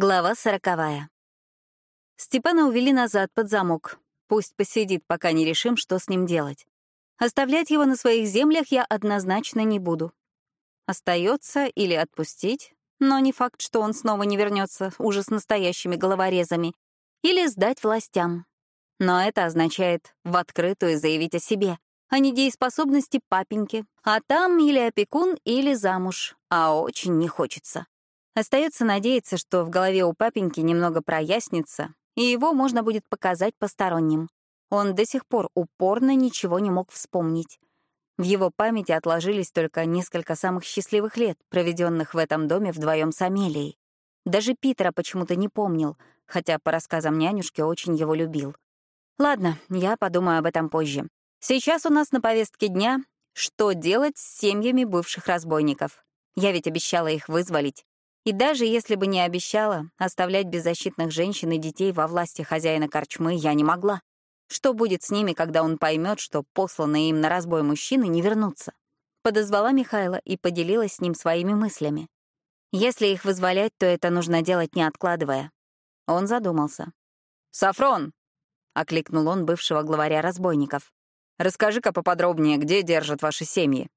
Глава сороковая. Степана увели назад под замок. Пусть посидит, пока не решим, что с ним делать. Оставлять его на своих землях я однозначно не буду. Остается или отпустить, но не факт, что он снова не вернется уже с настоящими головорезами, или сдать властям. Но это означает в открытую заявить о себе, о недееспособности папеньки, а там или опекун, или замуж, а очень не хочется. Остается надеяться, что в голове у папеньки немного прояснится, и его можно будет показать посторонним. Он до сих пор упорно ничего не мог вспомнить. В его памяти отложились только несколько самых счастливых лет, проведенных в этом доме вдвоем с Амелией. Даже Питера почему-то не помнил, хотя по рассказам нянюшки очень его любил. Ладно, я подумаю об этом позже. Сейчас у нас на повестке дня «Что делать с семьями бывших разбойников?» Я ведь обещала их вызволить. И даже если бы не обещала, оставлять беззащитных женщин и детей во власти хозяина корчмы я не могла. Что будет с ними, когда он поймет, что посланные им на разбой мужчины не вернутся? Подозвала Михайла и поделилась с ним своими мыслями. Если их вызволять, то это нужно делать, не откладывая. Он задумался. «Сафрон!» — окликнул он бывшего главаря разбойников. «Расскажи-ка поподробнее, где держат ваши семьи?»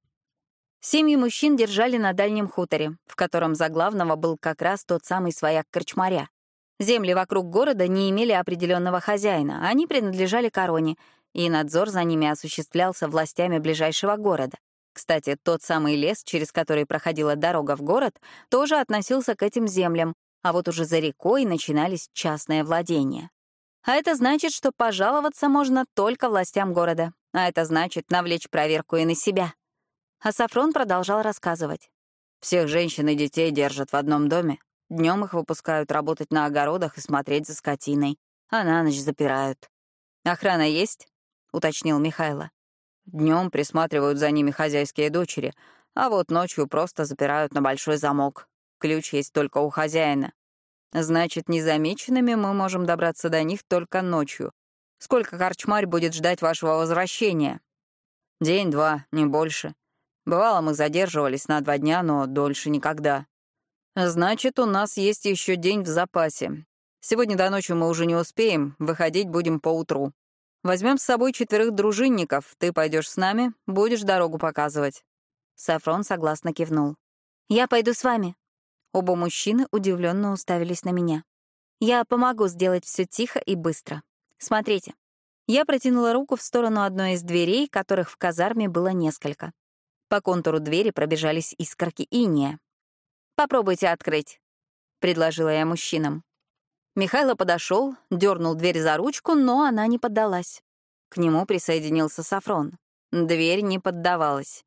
Семьи мужчин держали на дальнем хуторе, в котором за главного был как раз тот самый свояк корчмаря. Земли вокруг города не имели определенного хозяина, они принадлежали короне, и надзор за ними осуществлялся властями ближайшего города. Кстати, тот самый лес, через который проходила дорога в город, тоже относился к этим землям, а вот уже за рекой начинались частные владения. А это значит, что пожаловаться можно только властям города, а это значит навлечь проверку и на себя. А Сафрон продолжал рассказывать. «Всех женщин и детей держат в одном доме. Днем их выпускают работать на огородах и смотреть за скотиной, а на ночь запирают. «Охрана есть?» — уточнил Михайло. Днем присматривают за ними хозяйские дочери, а вот ночью просто запирают на большой замок. Ключ есть только у хозяина. Значит, незамеченными мы можем добраться до них только ночью. Сколько корчмарь будет ждать вашего возвращения? День-два, не больше. Бывало, мы задерживались на два дня, но дольше никогда. Значит, у нас есть еще день в запасе. Сегодня до ночи мы уже не успеем, выходить будем поутру. Возьмем с собой четверых дружинников, ты пойдешь с нами, будешь дорогу показывать». Сафрон согласно кивнул. «Я пойду с вами». Оба мужчины удивленно уставились на меня. «Я помогу сделать все тихо и быстро. Смотрите». Я протянула руку в сторону одной из дверей, которых в казарме было несколько. По контуру двери пробежались искорки иния. «Попробуйте открыть», — предложила я мужчинам. Михайло подошел, дернул дверь за ручку, но она не поддалась. К нему присоединился Сафрон. Дверь не поддавалась.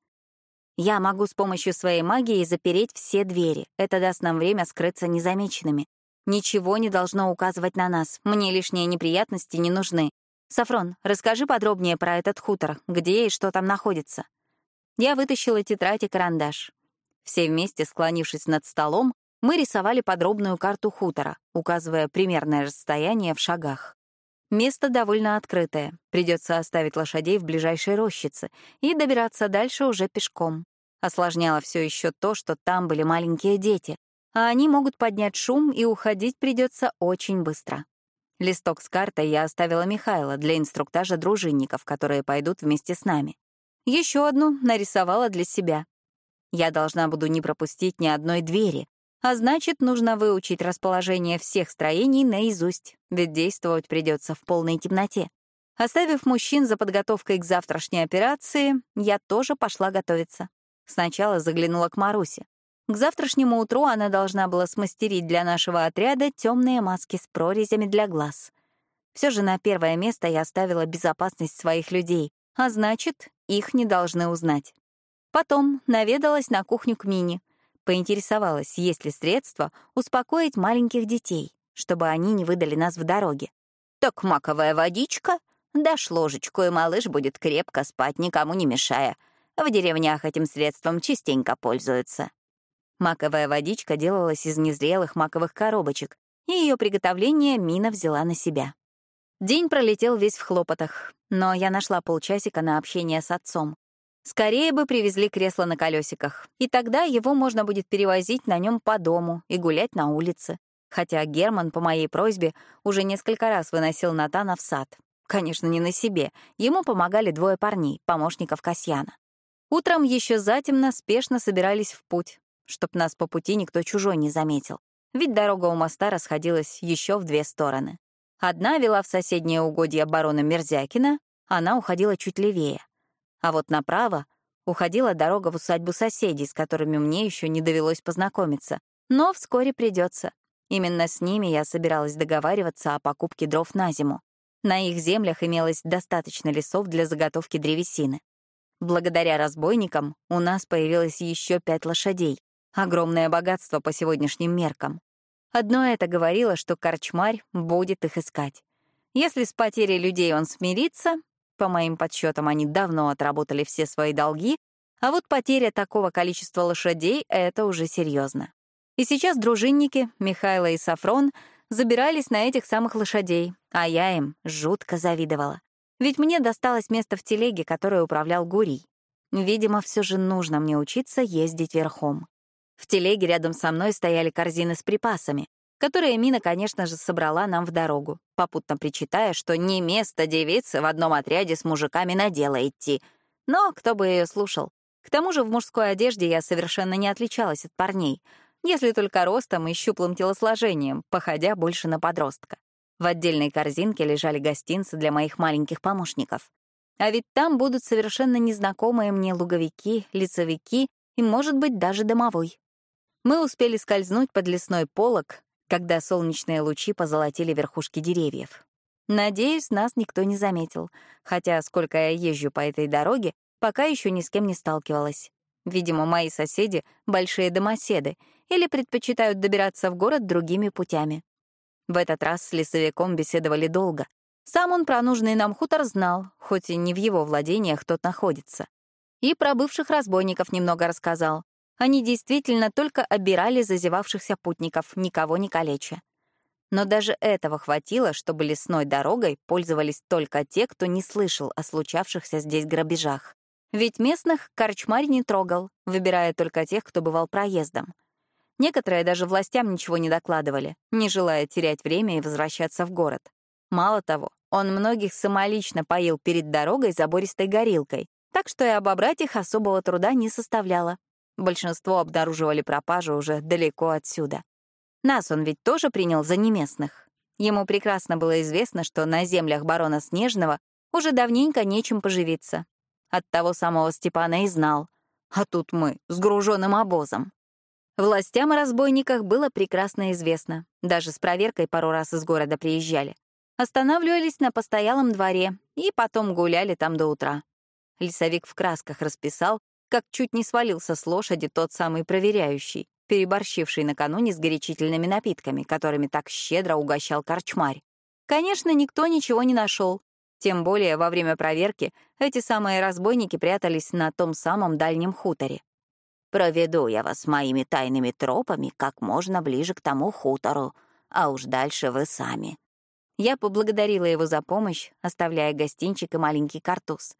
«Я могу с помощью своей магии запереть все двери. Это даст нам время скрыться незамеченными. Ничего не должно указывать на нас. Мне лишние неприятности не нужны. Сафрон, расскажи подробнее про этот хутор, где и что там находится». Я вытащила тетрадь и карандаш. Все вместе, склонившись над столом, мы рисовали подробную карту хутора, указывая примерное расстояние в шагах. Место довольно открытое, придется оставить лошадей в ближайшей рощице и добираться дальше уже пешком. Осложняло все еще то, что там были маленькие дети, а они могут поднять шум, и уходить придется очень быстро. Листок с картой я оставила Михайла для инструктажа дружинников, которые пойдут вместе с нами. Еще одну нарисовала для себя. Я должна буду не пропустить ни одной двери, а значит, нужно выучить расположение всех строений наизусть, ведь действовать придется в полной темноте. Оставив мужчин за подготовкой к завтрашней операции, я тоже пошла готовиться. Сначала заглянула к Марусе. К завтрашнему утру она должна была смастерить для нашего отряда темные маски с прорезями для глаз. Все же на первое место я оставила безопасность своих людей, а значит, их не должны узнать. Потом наведалась на кухню к Мине, поинтересовалась, есть ли средства успокоить маленьких детей, чтобы они не выдали нас в дороге. «Так маковая водичка? Дашь ложечку, и малыш будет крепко спать, никому не мешая. В деревнях этим средством частенько пользуются». Маковая водичка делалась из незрелых маковых коробочек, и ее приготовление Мина взяла на себя. День пролетел весь в хлопотах, но я нашла полчасика на общение с отцом. Скорее бы привезли кресло на колесиках, и тогда его можно будет перевозить на нем по дому и гулять на улице. Хотя Герман по моей просьбе уже несколько раз выносил Натана в сад. Конечно, не на себе. Ему помогали двое парней, помощников Касьяна. Утром еще затемно спешно собирались в путь, чтоб нас по пути никто чужой не заметил. Ведь дорога у моста расходилась еще в две стороны. Одна вела в соседнее угодье барона Мерзякина, она уходила чуть левее. А вот направо уходила дорога в усадьбу соседей, с которыми мне еще не довелось познакомиться. Но вскоре придется. Именно с ними я собиралась договариваться о покупке дров на зиму. На их землях имелось достаточно лесов для заготовки древесины. Благодаря разбойникам у нас появилось еще пять лошадей. Огромное богатство по сегодняшним меркам. Одно это говорило, что корчмарь будет их искать. Если с потерей людей он смирится, по моим подсчетам, они давно отработали все свои долги, а вот потеря такого количества лошадей — это уже серьезно. И сейчас дружинники, Михайло и Сафрон, забирались на этих самых лошадей, а я им жутко завидовала. Ведь мне досталось место в телеге, которое управлял Гурий. Видимо, все же нужно мне учиться ездить верхом. В телеге рядом со мной стояли корзины с припасами, которые Мина, конечно же, собрала нам в дорогу, попутно причитая, что не место девицы в одном отряде с мужиками на дело идти. Но кто бы ее слушал? К тому же в мужской одежде я совершенно не отличалась от парней, если только ростом и щуплым телосложением, походя больше на подростка. В отдельной корзинке лежали гостинцы для моих маленьких помощников. А ведь там будут совершенно незнакомые мне луговики, лицевики и, может быть, даже домовой. Мы успели скользнуть под лесной полог, когда солнечные лучи позолотили верхушки деревьев. Надеюсь, нас никто не заметил, хотя сколько я езжу по этой дороге, пока еще ни с кем не сталкивалась. Видимо, мои соседи — большие домоседы или предпочитают добираться в город другими путями. В этот раз с лесовиком беседовали долго. Сам он про нужный нам хутор знал, хоть и не в его владениях тот находится. И про бывших разбойников немного рассказал. Они действительно только обирали зазевавшихся путников, никого не калеча. Но даже этого хватило, чтобы лесной дорогой пользовались только те, кто не слышал о случавшихся здесь грабежах. Ведь местных корчмарь не трогал, выбирая только тех, кто бывал проездом. Некоторые даже властям ничего не докладывали, не желая терять время и возвращаться в город. Мало того, он многих самолично поил перед дорогой забористой горилкой, так что и обобрать их особого труда не составляло. Большинство обнаруживали пропажу уже далеко отсюда. Нас он ведь тоже принял за неместных. Ему прекрасно было известно, что на землях барона Снежного уже давненько нечем поживиться. От того самого Степана и знал. А тут мы, с груженным обозом. Властям о разбойниках было прекрасно известно. Даже с проверкой пару раз из города приезжали. Останавливались на постоялом дворе и потом гуляли там до утра. Лесовик в красках расписал, как чуть не свалился с лошади тот самый проверяющий, переборщивший накануне с горячительными напитками, которыми так щедро угощал корчмарь. Конечно, никто ничего не нашел. Тем более во время проверки эти самые разбойники прятались на том самом дальнем хуторе. «Проведу я вас моими тайными тропами как можно ближе к тому хутору, а уж дальше вы сами». Я поблагодарила его за помощь, оставляя гостинчик и маленький картуз.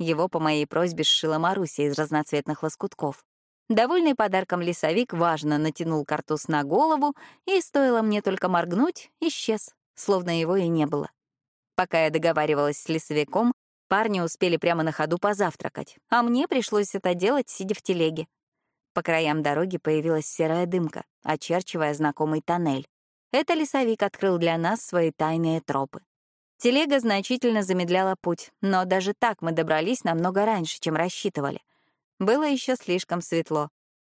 Его по моей просьбе сшила Маруся из разноцветных лоскутков. Довольный подарком лесовик важно натянул картуз на голову, и стоило мне только моргнуть, исчез, словно его и не было. Пока я договаривалась с лесовиком, парни успели прямо на ходу позавтракать, а мне пришлось это делать, сидя в телеге. По краям дороги появилась серая дымка, очерчивая знакомый тоннель. Это лесовик открыл для нас свои тайные тропы. Телега значительно замедляла путь, но даже так мы добрались намного раньше, чем рассчитывали. Было еще слишком светло.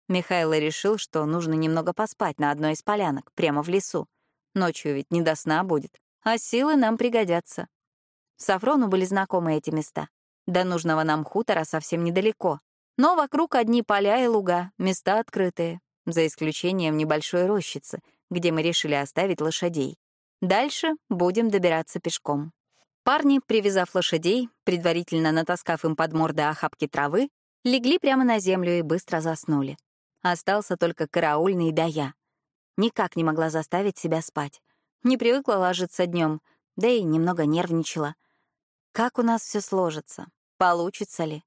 Михаил решил, что нужно немного поспать на одной из полянок, прямо в лесу. Ночью ведь не до сна будет, а силы нам пригодятся. Сафрону были знакомы эти места. До нужного нам хутора совсем недалеко. Но вокруг одни поля и луга, места открытые, за исключением небольшой рощицы, где мы решили оставить лошадей. Дальше будем добираться пешком. Парни, привязав лошадей, предварительно натаскав им под морды охапки травы, легли прямо на землю и быстро заснули. Остался только караульный да я. Никак не могла заставить себя спать. Не привыкла ложиться днем, да и немного нервничала. Как у нас все сложится? Получится ли?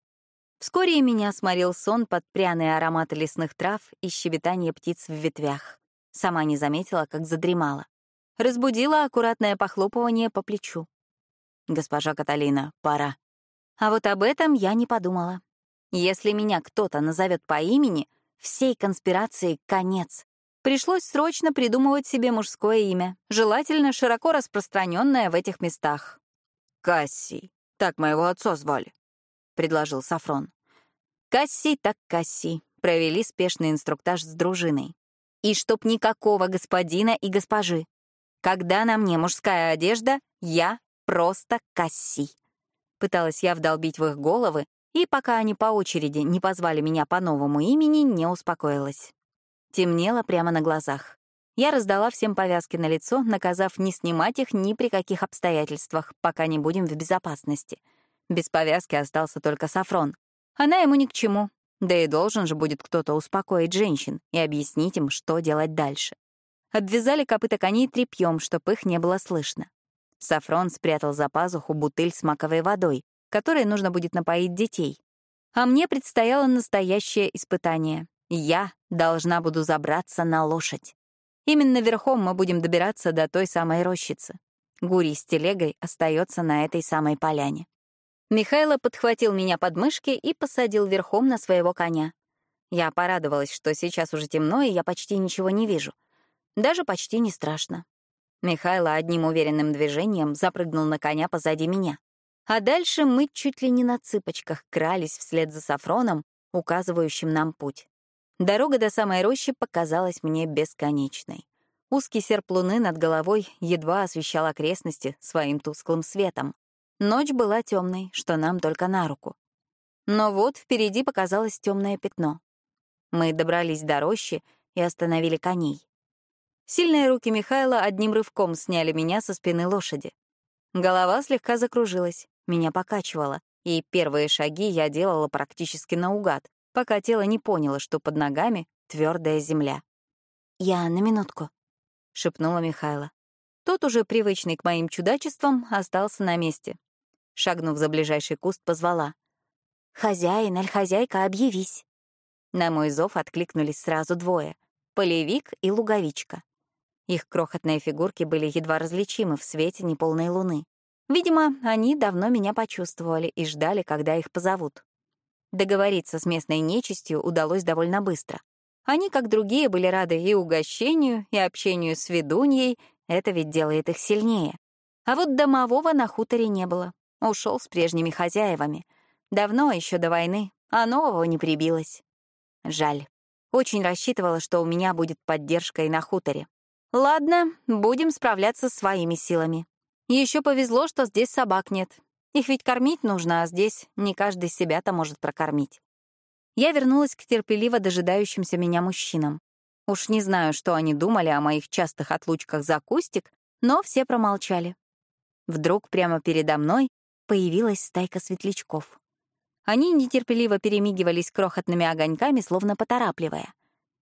Вскоре и меня сморил сон под пряные ароматы лесных трав и щебетание птиц в ветвях. Сама не заметила, как задремала. Разбудила аккуратное похлопывание по плечу. «Госпожа Каталина, пора». А вот об этом я не подумала. Если меня кто-то назовет по имени, всей конспирации конец. Пришлось срочно придумывать себе мужское имя, желательно широко распространенное в этих местах. «Кассий, так моего отца звали», — предложил Сафрон. «Кассий так Кассий», — провели спешный инструктаж с дружиной. И чтоб никакого господина и госпожи. Когда на мне мужская одежда, я просто Кассий. Пыталась я вдолбить в их головы, и пока они по очереди не позвали меня по новому имени, не успокоилась. Темнело прямо на глазах. Я раздала всем повязки на лицо, наказав не снимать их ни при каких обстоятельствах, пока не будем в безопасности. Без повязки остался только Сафрон. Она ему ни к чему. Да и должен же будет кто-то успокоить женщин и объяснить им, что делать дальше. Обвязали копыта коней тряпьем, чтоб их не было слышно. Сафрон спрятал за пазуху бутыль с маковой водой, которой нужно будет напоить детей. А мне предстояло настоящее испытание. Я должна буду забраться на лошадь. Именно верхом мы будем добираться до той самой рощицы. Гурий с телегой остается на этой самой поляне. Михайло подхватил меня под мышки и посадил верхом на своего коня. Я порадовалась, что сейчас уже темно, и я почти ничего не вижу. Даже почти не страшно. Михайло одним уверенным движением запрыгнул на коня позади меня. А дальше мы чуть ли не на цыпочках крались вслед за Сафроном, указывающим нам путь. Дорога до самой рощи показалась мне бесконечной. Узкий серп луны над головой едва освещал окрестности своим тусклым светом. Ночь была темной, что нам только на руку. Но вот впереди показалось темное пятно. Мы добрались до рощи и остановили коней. Сильные руки Михайла одним рывком сняли меня со спины лошади. Голова слегка закружилась, меня покачивало, и первые шаги я делала практически наугад, пока тело не поняло, что под ногами твердая земля. «Я на минутку», — шепнула Михайла. Тот, уже привычный к моим чудачествам, остался на месте, Шагнув за ближайший куст, позвала. «Хозяин, аль-хозяйка, объявись!» На мой зов откликнулись сразу двое — полевик и луговичка. Их крохотные фигурки были едва различимы в свете неполной луны. Видимо, они давно меня почувствовали и ждали, когда их позовут. Договориться с местной нечистью удалось довольно быстро. Они, как другие, были рады и угощению, и общению с ведуньей, это ведь делает их сильнее. А вот домового на хуторе не было. Ушел с прежними хозяевами. Давно, еще до войны, а нового не прибилось. Жаль. Очень рассчитывала, что у меня будет поддержка и на хуторе. Ладно, будем справляться своими силами. Еще повезло, что здесь собак нет. Их ведь кормить нужно, а здесь не каждый себя-то может прокормить. Я вернулась к терпеливо дожидающимся меня мужчинам. Уж не знаю, что они думали о моих частых отлучках за кустик, но все промолчали. Вдруг прямо передо мной появилась стайка светлячков. Они нетерпеливо перемигивались крохотными огоньками, словно поторапливая.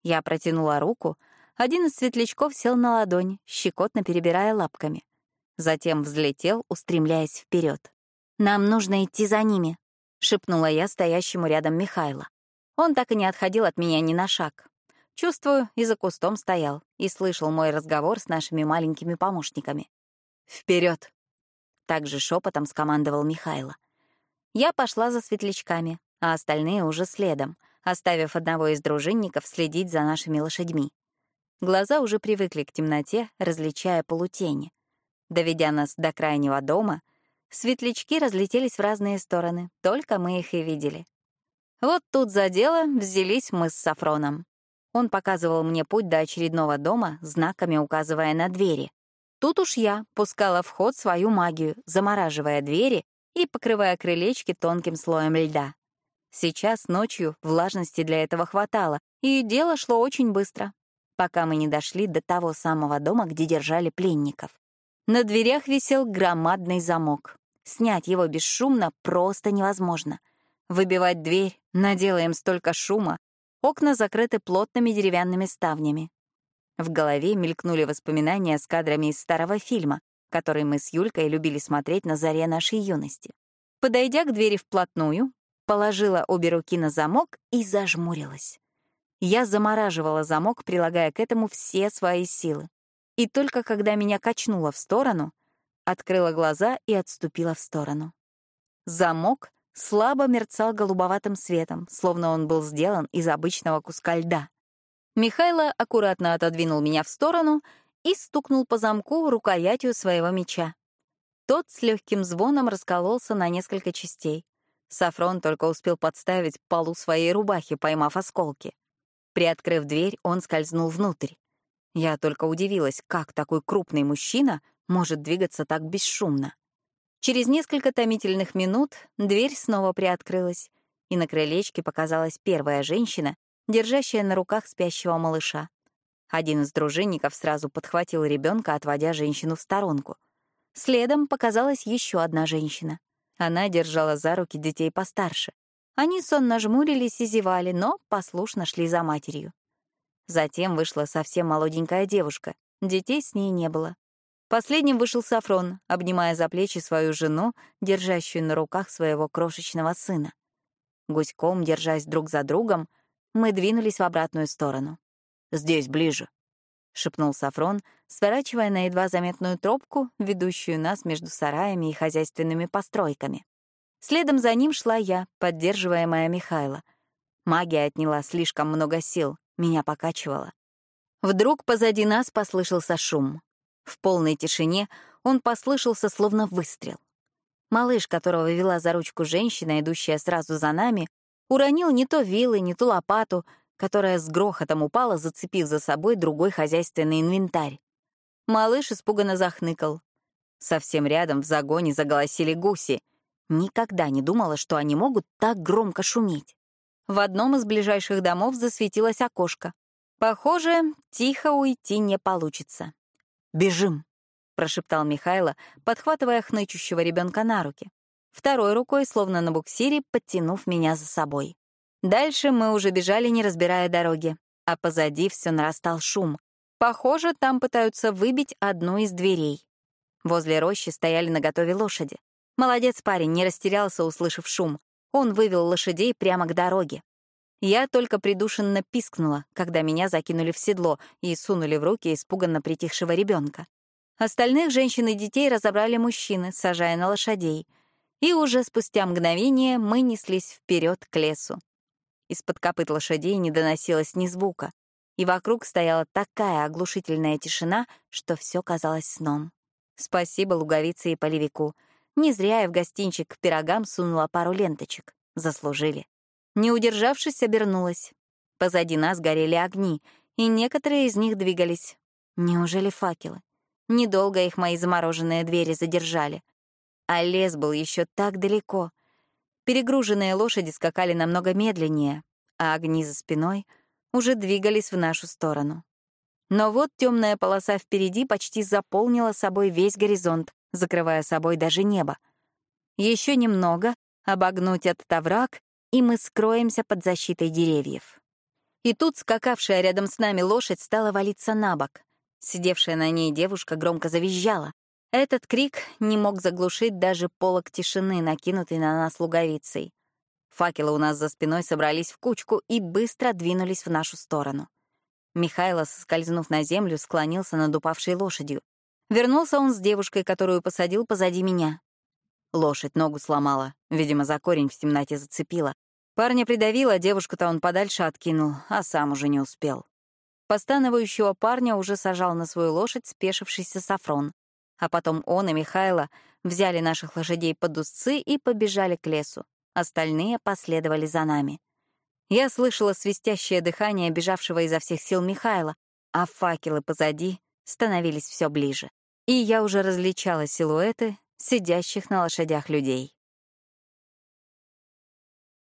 Я протянула руку, один из светлячков сел на ладонь, щекотно перебирая лапками. Затем взлетел, устремляясь вперед. «Нам нужно идти за ними», — шепнула я стоящему рядом Михайла. Он так и не отходил от меня ни на шаг. Чувствую, и за кустом стоял и слышал мой разговор с нашими маленькими помощниками. Вперед! Также шепотом скомандовал Михайло. Я пошла за светлячками, а остальные уже следом, оставив одного из дружинников следить за нашими лошадьми. Глаза уже привыкли к темноте, различая полутени. Доведя нас до крайнего дома, светлячки разлетелись в разные стороны, только мы их и видели. Вот тут за дело взялись мы с Сафроном. Он показывал мне путь до очередного дома, знаками указывая на двери. Тут уж я пускала в ход свою магию, замораживая двери и покрывая крылечки тонким слоем льда. Сейчас ночью влажности для этого хватало, и дело шло очень быстро, пока мы не дошли до того самого дома, где держали пленников. На дверях висел громадный замок. Снять его бесшумно просто невозможно. Выбивать дверь, наделаем столько шума. Окна закрыты плотными деревянными ставнями. В голове мелькнули воспоминания с кадрами из старого фильма, который мы с Юлькой любили смотреть на заре нашей юности. Подойдя к двери вплотную, положила обе руки на замок и зажмурилась. Я замораживала замок, прилагая к этому все свои силы. И только когда меня качнуло в сторону, открыла глаза и отступила в сторону. Замок слабо мерцал голубоватым светом, словно он был сделан из обычного куска льда. Михайло аккуратно отодвинул меня в сторону и стукнул по замку рукоятью своего меча. Тот с легким звоном раскололся на несколько частей. Сафрон только успел подставить полу своей рубахи, поймав осколки. Приоткрыв дверь, он скользнул внутрь. Я только удивилась, как такой крупный мужчина может двигаться так бесшумно. Через несколько томительных минут дверь снова приоткрылась, и на крылечке показалась первая женщина, держащая на руках спящего малыша. Один из дружинников сразу подхватил ребенка, отводя женщину в сторонку. Следом показалась еще одна женщина. Она держала за руки детей постарше. Они сонно жмурились и зевали, но послушно шли за матерью. Затем вышла совсем молоденькая девушка. Детей с ней не было. Последним вышел Сафрон, обнимая за плечи свою жену, держащую на руках своего крошечного сына. Гуськом, держась друг за другом, мы двинулись в обратную сторону. «Здесь, ближе», — шепнул Сафрон, сворачивая на едва заметную тропку, ведущую нас между сараями и хозяйственными постройками. Следом за ним шла я, поддерживаемая Михайла. Магия отняла слишком много сил, меня покачивало. Вдруг позади нас послышался шум. В полной тишине он послышался словно выстрел. Малыш, которого вела за ручку женщина, идущая сразу за нами, уронил не то вилы, не то лопату, которая с грохотом упала, зацепив за собой другой хозяйственный инвентарь. Малыш испуганно захныкал. Совсем рядом в загоне заголосили гуси. Никогда не думала, что они могут так громко шуметь. В одном из ближайших домов засветилось окошко. Похоже, тихо уйти не получится. «Бежим!» — прошептал Михайло, подхватывая хнычущего ребенка на руки. Второй рукой, словно на буксире, подтянув меня за собой. Дальше мы уже бежали, не разбирая дороги, а позади все нарастал шум. Похоже, там пытаются выбить одну из дверей. Возле рощи стояли наготове лошади. Молодец парень, не растерялся, услышав шум. Он вывел лошадей прямо к дороге. Я только придушенно пискнула, когда меня закинули в седло и сунули в руки испуганно притихшего ребенка. Остальных женщин и детей разобрали мужчины, сажая на лошадей. И уже спустя мгновение мы неслись вперед к лесу. Из-под копыт лошадей не доносилось ни звука, и вокруг стояла такая оглушительная тишина, что все казалось сном. Спасибо луговице и полевику. Не зря я в гостинчик к пирогам сунула пару ленточек. Заслужили. Не удержавшись, обернулась. Позади нас горели огни, и некоторые из них двигались. Неужели факелы? Недолго их мои замороженные двери задержали. А лес был еще так далеко. Перегруженные лошади скакали намного медленнее, а огни за спиной уже двигались в нашу сторону. Но вот темная полоса впереди почти заполнила собой весь горизонт, закрывая собой даже небо. Еще немного, обогнуть этот овраг, и мы скроемся под защитой деревьев. И тут скакавшая рядом с нами лошадь стала валиться на бок. Сидевшая на ней девушка громко завизжала. Этот крик не мог заглушить даже полок тишины, накинутый на нас луговицей. Факелы у нас за спиной собрались в кучку и быстро двинулись в нашу сторону. Михайло, соскользнув на землю, склонился над упавшей лошадью. Вернулся он с девушкой, которую посадил позади меня. Лошадь ногу сломала, видимо, за корень в темноте зацепила. Парня придавило, девушку-то он подальше откинул, а сам уже не успел. Постановающего парня уже сажал на свою лошадь спешившийся Сафрон. А потом он и Михайло взяли наших лошадей под узцы и побежали к лесу. Остальные последовали за нами. Я слышала свистящее дыхание бежавшего изо всех сил Михайла, а факелы позади становились все ближе. И я уже различала силуэты сидящих на лошадях людей.